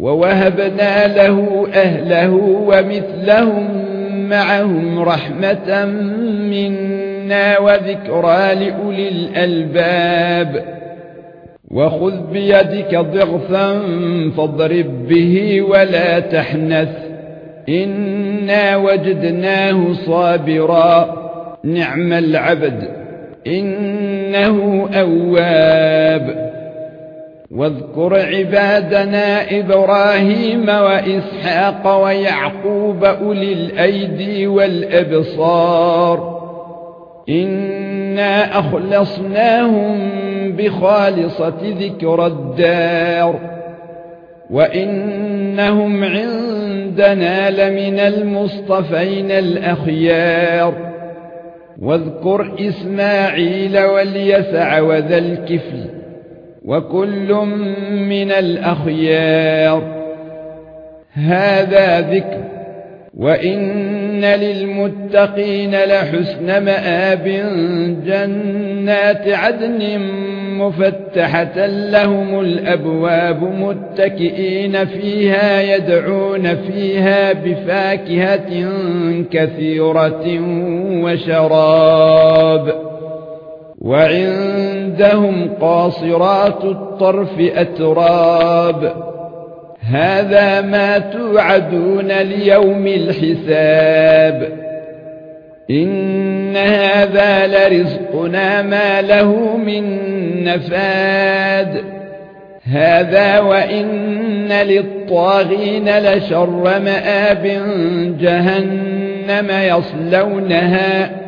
ووهبنا له أهله ومثلهم معهم رحمة منا وذكرى لأولي الألباب. وخذ بيدك ضغثا فاضرب به ولا تحنث. إنا وجدناه صابرا. نعم العبد إنه أواب. واذكر عبادنا إبراهيم وإسحاق ويعقوب أولي الأيدي والأبصار. إنا أخلصناهم بخالصة ذكر الدار. وإنهم عندنا لمن المصطفين الأخيار. واذكر إسماعيل واليسع وذا الكفل. وكل من الأخيار. هذا ذكر. وإن للمتقين لحسن مآب جنات عدن مفتحة لهم الأبواب متكئين فيها يدعون فيها بفاكهة كثيرة وشراب. وعندهم قاصرات الطرف أتراب. هذا ما توعدون ليوم الحساب. إن هذا لرزقنا ما له من نفاد. هذا وإن للطاغين لشر مآب جهنم يصلونها.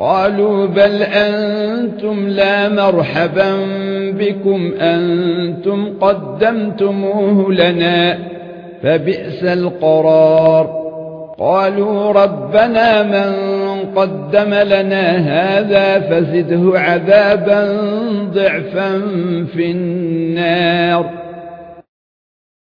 قالوا بل أنتم لا مرحبا بكم أنتم قدمتموه لنا فبئس القرار. قالوا ربنا من قدم لنا هذا فزده عذابا ضعفا في النار.